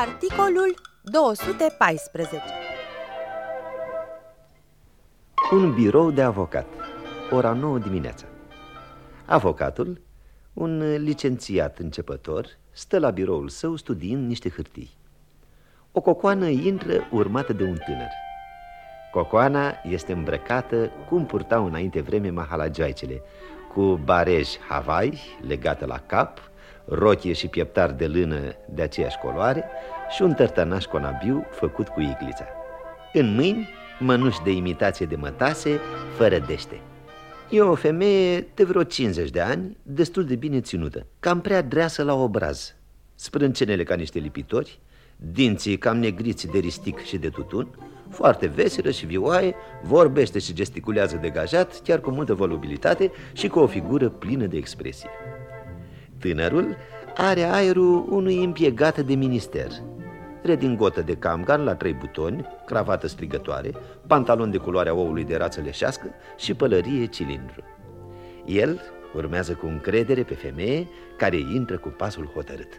Articolul 214 Un birou de avocat. Ora 9 dimineața. Avocatul, un licențiat începător Stă la biroul său studiind niște hârtii. O cocoană intră urmată de un tânăr. Cocoana este îmbrăcată cum purtau înainte vreme mahalajoaicele Cu barej Hawaii legată la cap Rochie și pieptar de lână de aceeași coloare Și un tărtănaș conabiu făcut cu iglița. În mâini mănuși de imitație de mătase fără dește. E o femeie de vreo 50 de ani, destul de bine ținută Cam prea dreasă la obraz. Sprâncenele ca niște lipitori Dinții cam negriți de ristic și de tutun Foarte veselă și vioaie Vorbește și gesticulează degajat Chiar cu multă volubilitate Și cu o figură plină de expresie Tânărul are aerul unui impiegat de minister Redingotă de camgan la trei butoni, cravată strigătoare Pantalon de culoarea oului de rață leșească Și pălărie cilindru El urmează cu încredere pe femeie Care intră cu pasul hotărât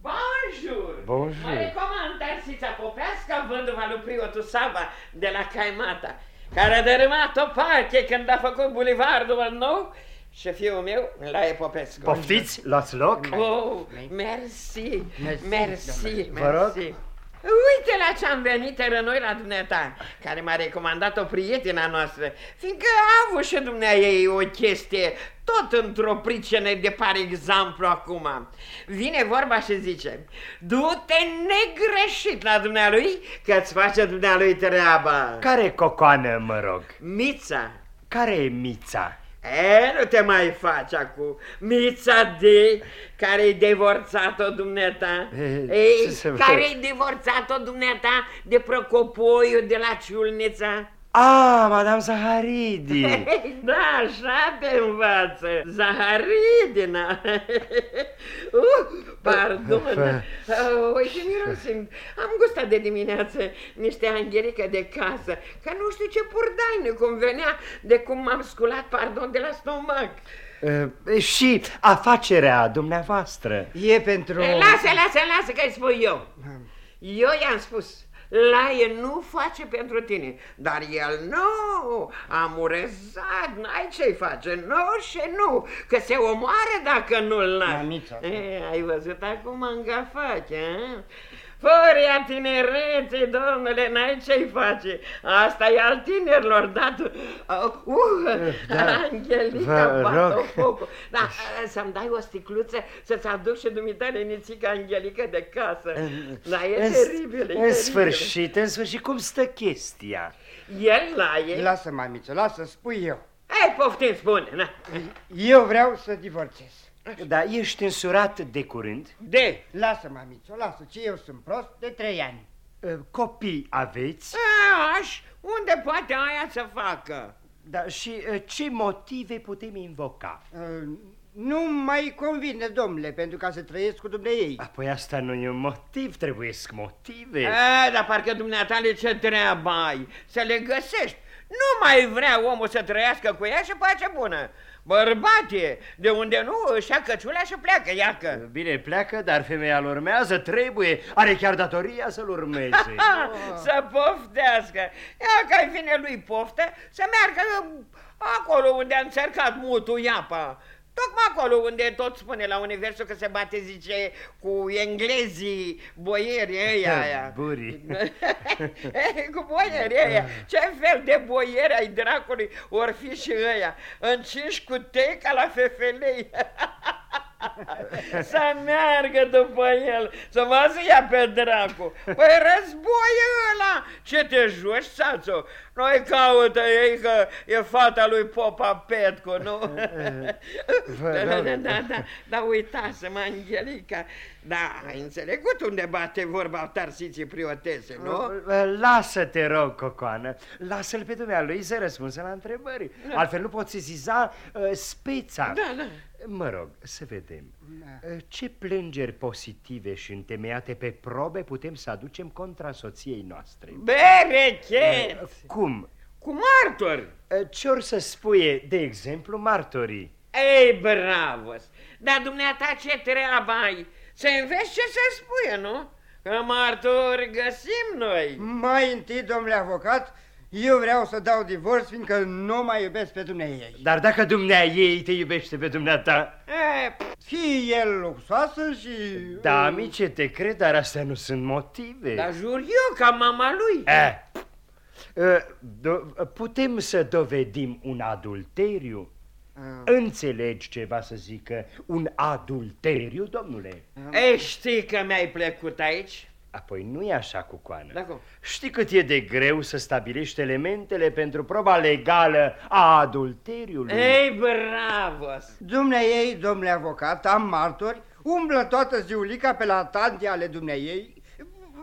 Bonjour! Bonjour. Mă recomand Tarsița Popească, vându-vă lui Priotul Sava de la Caimata, care a dărâmat o parte când a făcut bulevardul nou și fiul meu, la Popescu. Poftiți, luați loc. Oh, merci, merci, merci. Vă rog. Merci. Uite la ce am venit era noi la dumneata, care m-a recomandat o prietena noastră, fiindcă a avut și dumneai o chestie tot într-o pricină de par exemplu acum. Vine vorba și zice, du-te negreșit la dumnealui, că-ți face dumnealui treaba. Care cocoană, mă rog? Mița. Care e mița? E, nu te mai faci acum. Mița de care-i divorțat-o dumneata. E, Ei, ce să vă- care-i divorțat-o dumneata de Procopoiu de la Ciulnița. Ah, Madame Zaharidi. Da, așa te învață. Zaharidina. uh, pardon. Uh, uite, mirosim. Am gustat de dimineață niște angherică de casă, că nu știu ce purdaine cum venea de cum m-am sculat, pardon, de la stomac. Uh, și afacerea dumneavoastră. E pentru... Eh, Lasă, lasă, lasă că-i spun eu. Eu i-am spus, Laie nu face pentru tine, dar el nu, amurezat, n-ai ce-i face, nu și nu, că se omoară dacă nu-l lași. Mamița. E, ai văzut acum îngafache, a? Furia tinereței, domnule, n-ai ce-i face. Asta e al tinerilor, dat. Uh, uh, Da. Angelica, Vă bată rog. focul. Da, uh, să-mi dai o sticluță să-ți aduc și dumitale nițica Angelica de casă. Da, e În- teribil, e În teribil. sfârșit, în sfârșit, cum stă chestia? El la e. Lasă, mamiță, lasă, spui eu. Hai, poftim, spune, na. Eu vreau să divorțez. Da, ești însurat de curând. De. Lasă, mamiță, lasă, ce eu sunt prost de trei ani. Uh, Copii aveți? Aș, unde poate aia să facă? Da, și uh, ce motive putem invoca? Uh, Nu mai convine, domnule, pentru ca să trăiesc cu dumneei. Apoi asta nu e un motiv, trebuie motive. E, dar parcă dumneatale ce treabă ai? Să le găsești. Nu mai vrea omul să trăiască cu ea și pace bună. Bărbat e, de unde nu își ia căciulea și pleacă, iacă. Bine, pleacă, dar femeia îl urmează, trebuie, are chiar datoria să-l urmeze. Ha, să poftească. Ia că vine lui poftă să meargă acolo unde a încercat mutul iapa. Tocmai acolo unde tot spune la universul că se bate, zice, cu englezii, boierii ăia, aia. Burii. cu boierii ăia. Ce fel de boieri ai dracului or fi și ăia? Încinși cu tei ca la fefelei. să meargă după el, să mă să ia pe dracu. Păi război ăla! Ce te joci, Sațo? Noi caută ei că e fata lui Popa Petcu, nu? Vă da, da, rog. da, da, da, da, uitați-mă, Angelica. Da, ai înțelegut unde bate vorba tarsiții priotese, nu? Lasă-te, rog, Cocoană, lasă-l pe dumnealui să răspunsă la întrebări. Altfel nu poți sesiza uh, speța. Da, da. Mă rog, să vedem. Uh, Ce plângeri pozitive și întemeiate pe probe putem să aducem contra soției noastre? Berechet! Cum? Cu martori! Uh, Ce or să spuie, de exemplu, martorii? E, Ei, bravo! Dar dumneata ce treabă ai? Să înveți ce să spui, nu? Că martori găsim noi. Mai întâi, domnule avocat, eu vreau să dau divorț, fiindcă nu mai iubesc pe dumneai. Dar dacă dumnea ei te iubește pe dumneata... E, Fie el luxoasă și... Da, amice, te cred, dar astea nu sunt motive. dar jur eu ca mama lui. Eh. Uh, do- putem să dovedim un adulteriu? Ah. Înțelegi ceva să zică un adulteriu, domnule? Ei, știi că mi-ai plăcut aici? Apoi nu e așa cu coană. Da, cum? Știi cât e de greu să stabilești elementele pentru proba legală a adulteriului? Ei, bravo! Dumneai, domnule avocat, am martori, umblă toată ziulica pe la tante ale dumneai.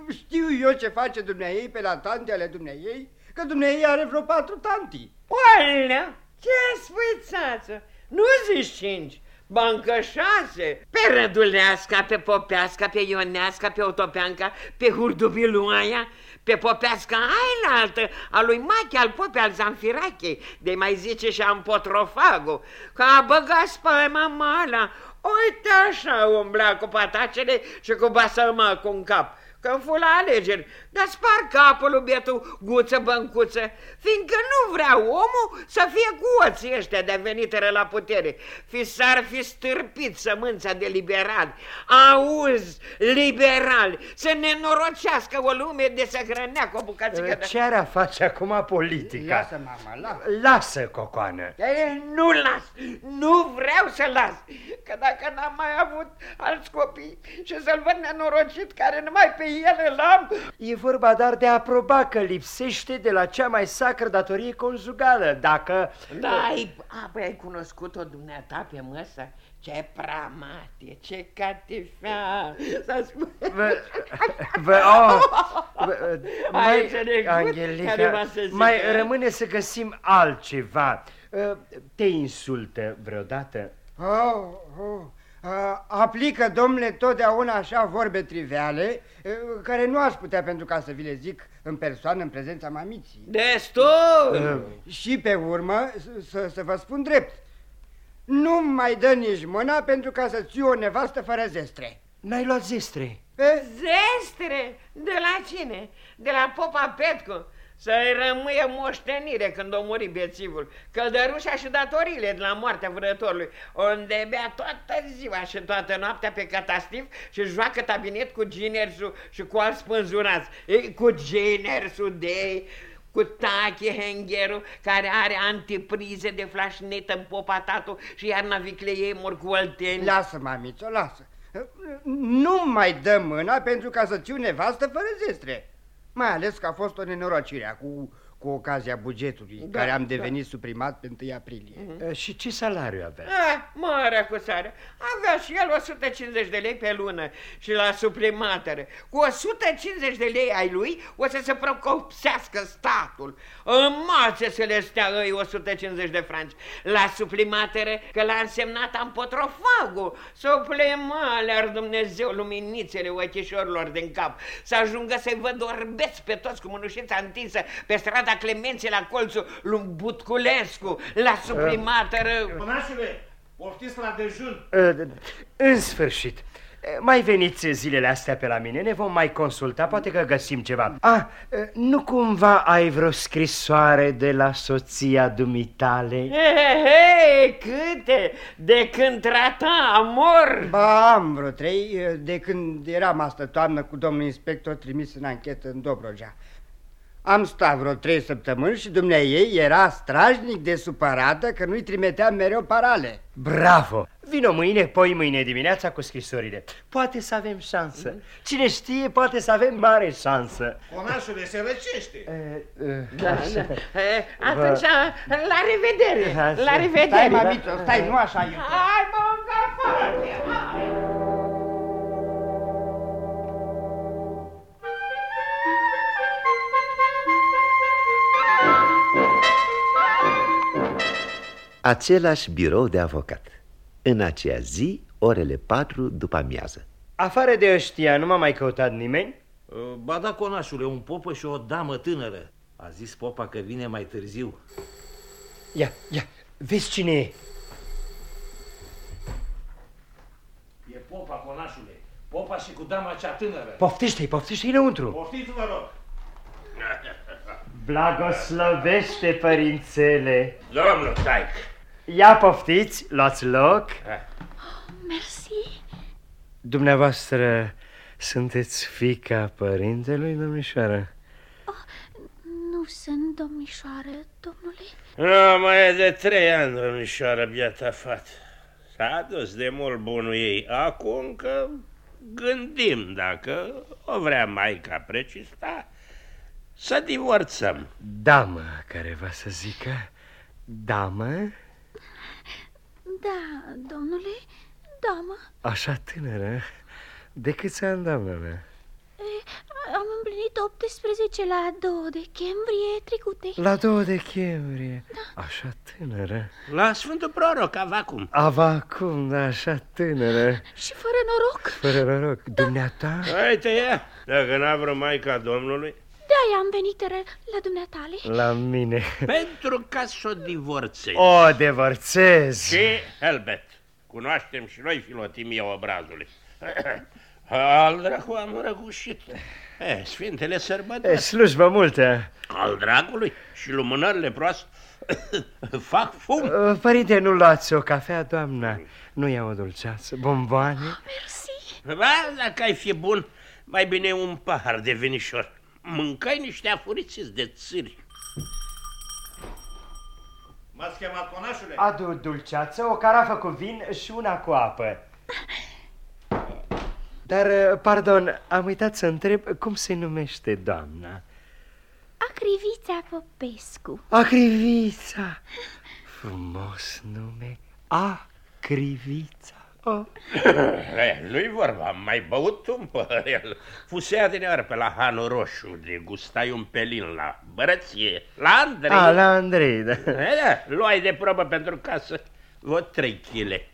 Știu eu ce face dumneai pe la tante ale dumneai, că dumneai are vreo patru tanti. Oalea, ce spui, țață? Nu zici cinci, bancă șase. Pe răduleasca, pe popeasca, pe ioneasca, pe otopeanca, pe hurdubiluaia, pe popeasca aia altă, a lui Machi, al popei, al Zanfirachei, de mai zice și am potrofago, că a băgat spăma mala. Uite așa umbla cu patacele și cu basămă în cap că fu la alegeri, dar spar capul lui bietul guță băncuță, fiindcă nu vrea omul să fie cu oții ăștia de venitere la putere. Fi s-ar fi stârpit sămânța de liberal. Auzi, liberal, să nenorocească o lume de să hrănea cu o bucățică de... Ce are a face acum politica? Lasă, mama, lasă. Lasă, cocoană. Ei, nu las, nu vreau să las, că dacă n-am mai avut alți copii și să-l văd nenorocit care numai pe el îl am, E vorba dar de a aproba că lipsește de la cea mai sacră datorie conjugală, dacă... Da, ai, a, băi, ai cunoscut-o dumneata pe măsă? Ce pramate, ce catifea, să spun. Vă, vă, oh, vă, Ai mai, înțeles, care Angelica, va să zică? mai rămâne să găsim altceva. Te insultă vreodată? Oh, oh. A, aplică, domnule, totdeauna așa vorbe triviale, eh, care nu aș putea pentru ca să vi le zic în persoană, în prezența mamiții. Destul! Și pe urmă, s- să, să vă spun drept, nu mai dă nici mâna pentru ca să ții o nevastă fără zestre. N-ai luat zestre. E, Zestre? De la cine? De la popa Petcu. Să-i rămâie moștenire când o muri bețivul, călărușa și datoriile de la moartea vrătorului, unde bea toată ziua și toată noaptea pe catastif și joacă tabinet cu ginersul și cu alți spânzurați. E, cu ginersul de cu Tache Hengheru, care are antiprize de flașnetă în popatatul și iarna vicleiei mor cu olteni. lasă, mamițo, lasă. Nu mai dă mâna pentru ca să ții o nevastă fără zestre. Mai ales că a fost o nenorocire cu, cu ocazia bugetului, Da, care am da. devenit suprimat pe 1 aprilie. Uh, Și ce salariu avea? Ah, mare cu sare. Avea și el 150 de lei pe lună și la suplimatere. Cu 150 de lei ai lui o să se procopsească statul. În mațe să le stea ei 150 de franci. La suplimatere că l-a însemnat ampotrofagul. Suplimale ar Dumnezeu luminițele ochișorilor din cap. Să ajungă să-i văd orbeți pe toți cu mânușița întinsă pe strada Clemenței la colțul lui Butculescu. La suplimatere... Conașule, poftiți la dejun. Uh, În sfârșit. Uh, Mai veniți zilele astea pe la mine, ne vom mai consulta, poate că găsim ceva. Ah, uh, nu cumva ai vreo scrisoare de la soția dumitale? Hei, hei, câte! De când trata amor! Ba, am vreo trei, de când eram astă toamnă cu domnul inspector trimis în anchetă în Dobrogea. Am stat vreo trei săptămâni și dumnea ei era strajnic de supărată că nu-i trimiteam mereu parale. Bravo! Vino mâine, poi mâine dimineața cu scrisorile. Poate să avem șansă. Cine știe, poate să avem mare șansă. Conașule, se răcește. Uh, uh, Da, da. E, Atunci, la revedere! Așa. La revedere! Stai, mamito, stai, nu așa e. Hai, mă, Același birou de avocat. În aceea zi, orele 4 după amiază. afară de ăștia, nu m-a mai căutat nimeni? Uh, Ba da, conașule, un popă și o damă tânără. A zis popa că vine mai târziu. Ia, ia, vezi cine e? popa, conașule. Popa și cu dama cea tânără. Poftește-i, poftește-i înăuntru. Poftiți, vă rog. Blagoslovește, părințele. Domnul Taic. Ia poftiți, luați loc. Mersi. Dumneavoastră sunteți fica părintelui, domnișoară? Nu sunt domnișoară, domnule. Nu, mai e de trei ani, domnișoară, biata fată. S-a dus de mult bunul ei. Acum că gândim dacă o vrea maica precista să divorțăm. Damă, care va să zică. Damă? Da, domnule, da, mă. Așa tânără? De câți ani, doamna mea? E, am împlinit 18 la 2 decembrie trecute. La 2 decembrie. Așa tânără. La Sfântul Proroc, avacum. Avacum, da, așa tânără. Și fără noroc. Fără noroc. Dumneata? Uite ea, dacă n-a vreo maica Domnului, De-aia am venit re- la dumneatale. La mine. pentru ca să o divorțezi. O, divorțez. Și Helbet. Cunoaștem și noi filotimia obrazului. Al dracu am răgușit. E, Sfintele E, sărbători. slujbă multă. Al dracului și lumânările proaste fac fum. Uh, Părinte, nu luați o cafea, doamna. Nu iau o dulceață. Bomboane? Mersi. Ba, dacă ai fi bun, mai bine un pahar de vinișor. Mâncai niște afuriți de țâri. M-ați chemat, conașule? Adu dulceață, o carafă cu vin și una cu apă. Dar, uh, pardon, am uitat să întreb cum se numește doamna. Acrivița Popescu. Acrivița. Frumos nume. Acrivița. Oh. E, Nu-i vorba, am mai băut un părel. Fusea adineoară pe la Hanul Roșu, de gustai un pelin la bărăție, la Andrei. A, la Andrei, da. E, da, luai de probă pentru casă vreo trei chile.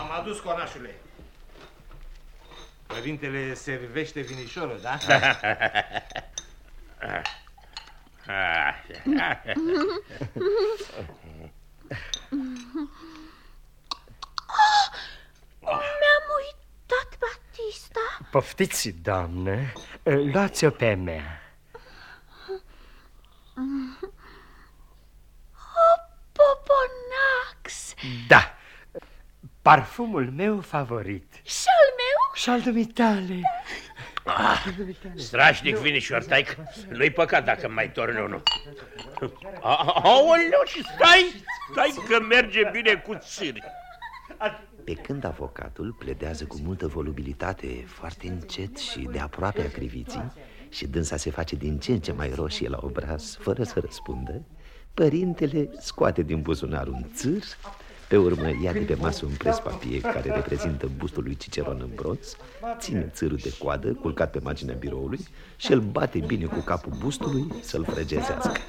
Am adus, conașule. Părintele servește vinișorul, da? Ah, Mi-am uitat Batista. Poftiți, doamnă, luați-o pe mea. Poponax. Da, parfumul meu favorit. Și al meu? Și al dumitale. Strașnic vinișor, taic. Nu-i păcat dacă mai torni unul. A- Aoleu, și stai, stai că merge bine cu țâri. Pe când avocatul pledează cu multă volubilitate, foarte încet și de aproape a criviții, și dânsa se face din ce în ce mai roșie la obraz, fără să răspundă, părintele scoate din buzunar un țâr, pe urmă ia de pe masă un prespapie care reprezintă bustul lui Ciceron în bronz, ține țârul de coadă, culcat pe marginea biroului, și îl bate bine cu capul bustului să-l frăgezească.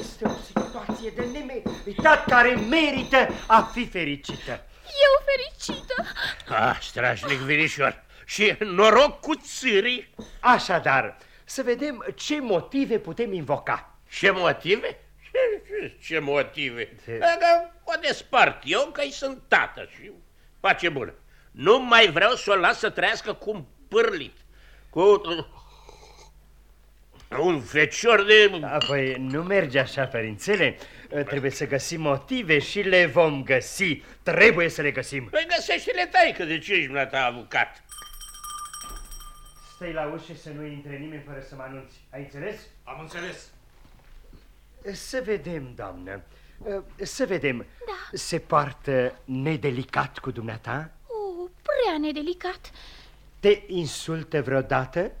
Este o situație de nemeritat care merită a fi fericită. Eu fericită. Ah, strașnic vinișor. Și noroc cu țârii. Așadar, să vedem ce motive putem invoca. Ce motive? Ce, ce motive? Ce- Dacă o despart eu, că sunt tată și face bună. Nu mai vreau să o las să trăiască cu un pârlit, cu uh, un fecior de... Apoi, nu merge așa, părințele. Trebuie să găsim motive și le vom găsi. Trebuie să le găsim. Păi găsește-le taică de ce ești ta avocat. Stai la ușă să nu intre nimeni fără să mă anunți. Ai înțeles? Am înțeles. Să vedem, doamnă. Să vedem. Da. Se poartă nedelicat cu dumneata? O, prea nedelicat. Te insultă vreodată?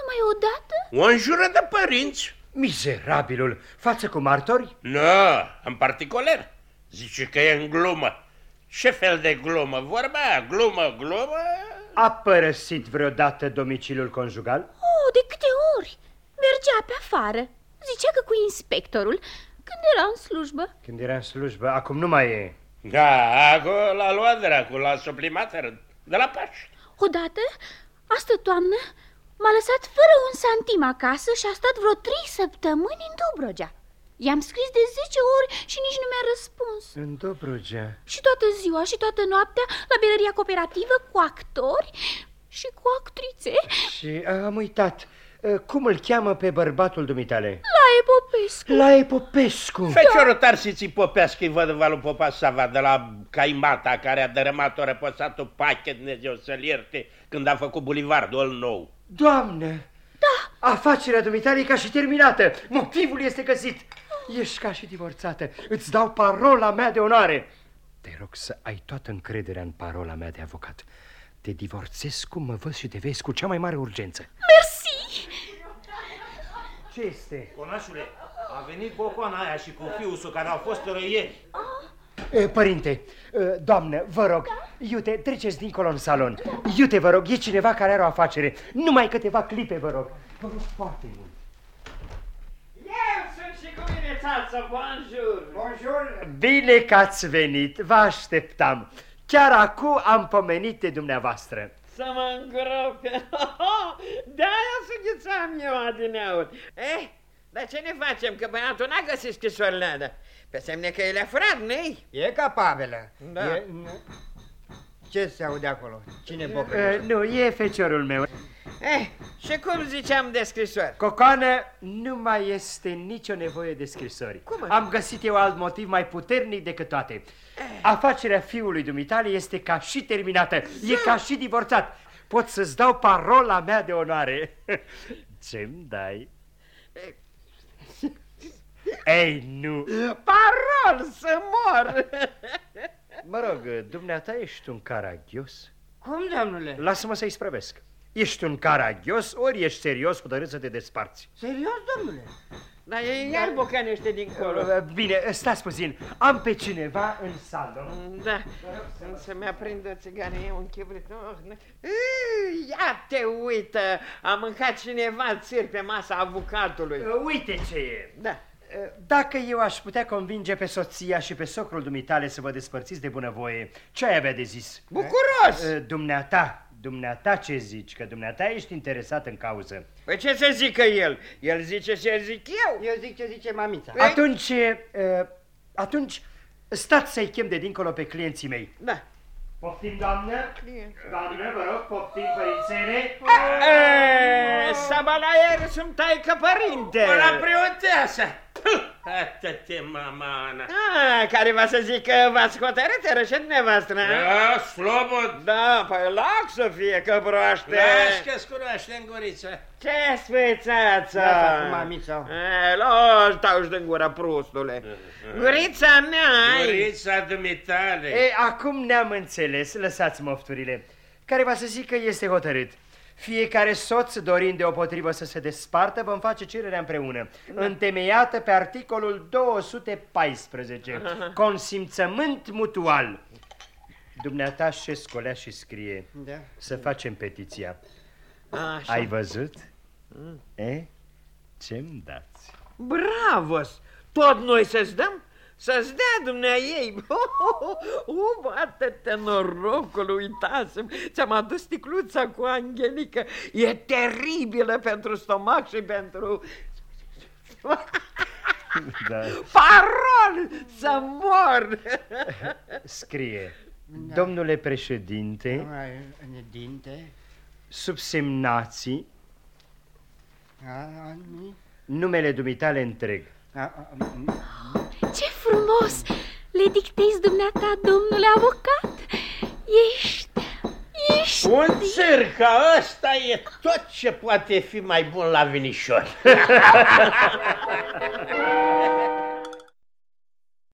Numai odată? O înjură de părinți? Mizerabilul, față cu martori? Nu, în particular. Zice că e în glumă. Ce fel de glumă? Vorba aia, glumă, glumă? A părăsit vreodată domiciliul conjugal? Oh, de câte ori? Mergea pe afară. Zicea că cu inspectorul, când era în slujbă. Când era în slujbă, acum nu mai e. Da, acolo l-a luat dracu, la suplimater, de la Paști. Odată, astă toamnă, m-a lăsat fără un santim acasă și a stat vreo trei săptămâni în Dobrogea. I-am scris de 10 ori și nici nu mi-a răspuns. În Dobrogea. Și toată ziua și toată noaptea la berăria cooperativă cu actori și cu actrițe Și am uitat. Uh, Cum îl cheamă pe bărbatul dumitale? la Epopescu. La Epopescu. Feciorul Tarsiții Popescu, îi văd lui Popa Sava de la Caimata, care a dărâmat-o răposatul pachet, Dumnezeu să-l ierte, când a făcut bulivardul ăl nou. Doamne! Da! Afacerea dumitale e ca și terminată. Motivul este găsit. Ești ca și divorțată. Îți dau parola mea de onoare. Te rog să ai toată încrederea în parola mea de avocat. Te divorțezi cum mă văd și te vezi cu cea mai mare urgență. Mersi! Ce este? Conașule, a venit bocoana aia și cu fiusul care au fost răieri. E, Părinte, e, doamnă, vă rog, iute, treceți dincolo în salon. Iute, vă rog, e cineva care are o afacere. Numai câteva clipe, vă rog. Vă rog foarte mult. Eu sunt și cu mine, țață, bonjour! Bonjour! Bine că ați venit, vă așteptam. Chiar acum am pomenit de dumneavoastră. Să mă îngrope! De-aia sughițam eu adineauri. Eh, dar ce ne facem? Că băiatul n-a găsit scrisorile alea. Pe semne că el a furat, nu-i? E capabilă. Da. E... Ce se aude acolo? Cine E, pocăiește? nu, e feciorul meu. Eh, și cum ziceam de scrisori? Cocoană, nu mai este nicio nevoie de scrisori. Cum așa? Am găsit eu alt motiv mai puternic decât toate. Afacerea fiului dumitale este ca și terminată, e ca și divorțat. Pot să-ți dau parola mea de onoare. Ce-mi dai? Ei, nu. Parol să mor! Mă rog, dumneata ești un caragios? Cum, domnule? Lasă-mă să-i sprăvesc. Ești un caragios, ori ești serios, hotărât să te desparți. Serios, domnule? Dar e iar bocanește dincolo. Bine, stați puțin. Am pe cineva în salon. Da, să mi aprindă țiganie un chibrit. Oh, ne- Ii, Ia te uită, a mâncat cineva țir pe masa avocatului. Uite ce e. Da. Dacă eu aș putea convinge pe soția și pe socrul dumitale să vă despărțiți de bunăvoie, ce ai avea de zis? Bucuros! Eh, Dumneata, dumneata ce zici? Că dumneata ești interesat în cauză. Păi ce să zică el? El zice ce zic eu. Eu zic ce zice mamița. Păi- Atunci, eh, atunci, stați să-i chem de dincolo pe clienții mei. Da. Poftim, doamnă? Doamnă, vă rog, poftim, părințele. E, Sabalaier sunt taică părinte. La preoteasă! Atâte mamana! Ah, care va să zică v-ați hotărât, rășet nevastă, na? Da, slobod! Da, păi lac să fie că broaște. Lași că-ți cunoaște în guriță. Ce sfețață? Da, cu mamița. E, la stau de gura prostule. Gurița mea ai. Gurița dumitale. E, acum ne-am înțeles, lăsați mofturile. Care va să zică este hotărât. Fiecare soț, dorind deopotrivă să se despartă, vom face cererea împreună, întemeiată pe articolul 214, consimțământ mutual. Dumneata și scolea și scrie, Da. să facem petiția. Așa. Ai văzut? E? Ce-mi dați? Bravos! Tot noi să-ți dăm? Să-ți dea dumnea ei! U, bate-te norocul, uitasem! Ți-am adus sticluța cu Angelica. E teribilă pentru stomac și pentru... Da. Parol! Să mor! Scrie, domnule președinte, Ai, în dinte. subsemnații A, a, nu. numele dumitale întreg. A, a, a, Ce frumos! Le dictezi dumneata, domnule avocat? Ești... Ești... Un țâr ca ăsta e tot ce poate fi mai bun la vinișor.